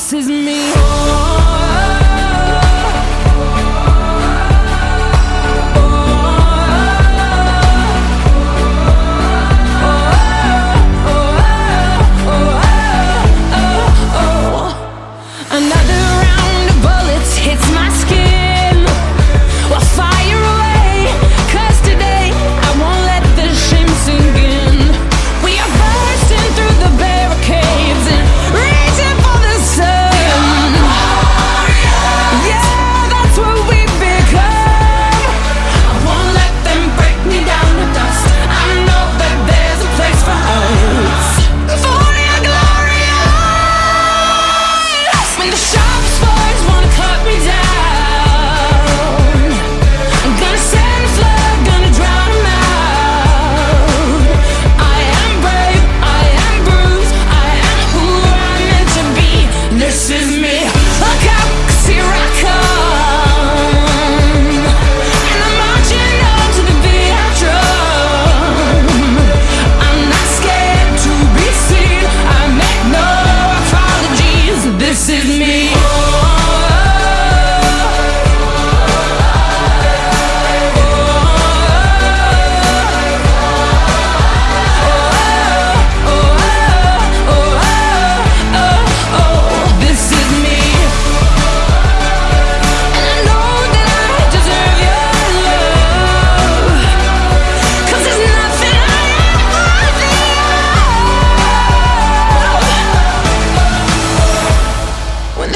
This is me.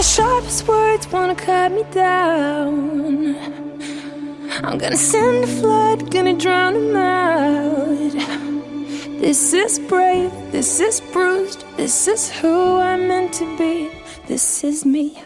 sharpest words wanna cut me down. I'm gonna send a flood, gonna drown them out. This is brave, this is bruised, this is who I'm meant to be, this is me.